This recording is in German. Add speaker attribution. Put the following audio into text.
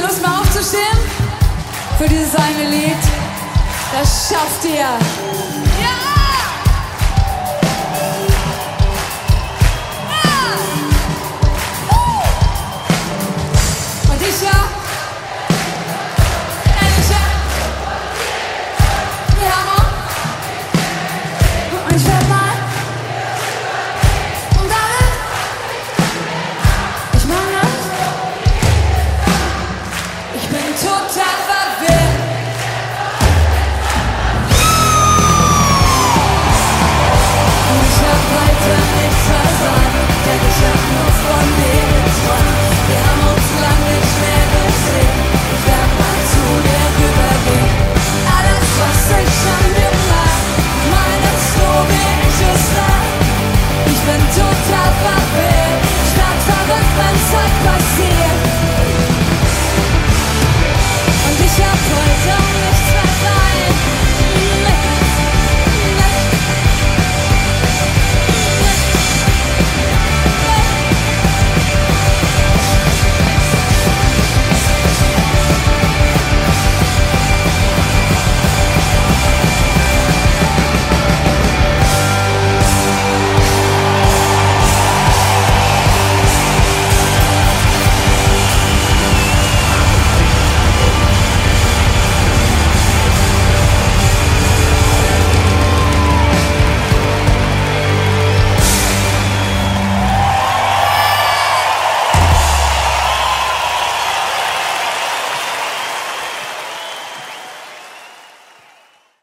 Speaker 1: ihr Lust mal aufzustehen? Für dieses eine Lied. Das schafft ihr.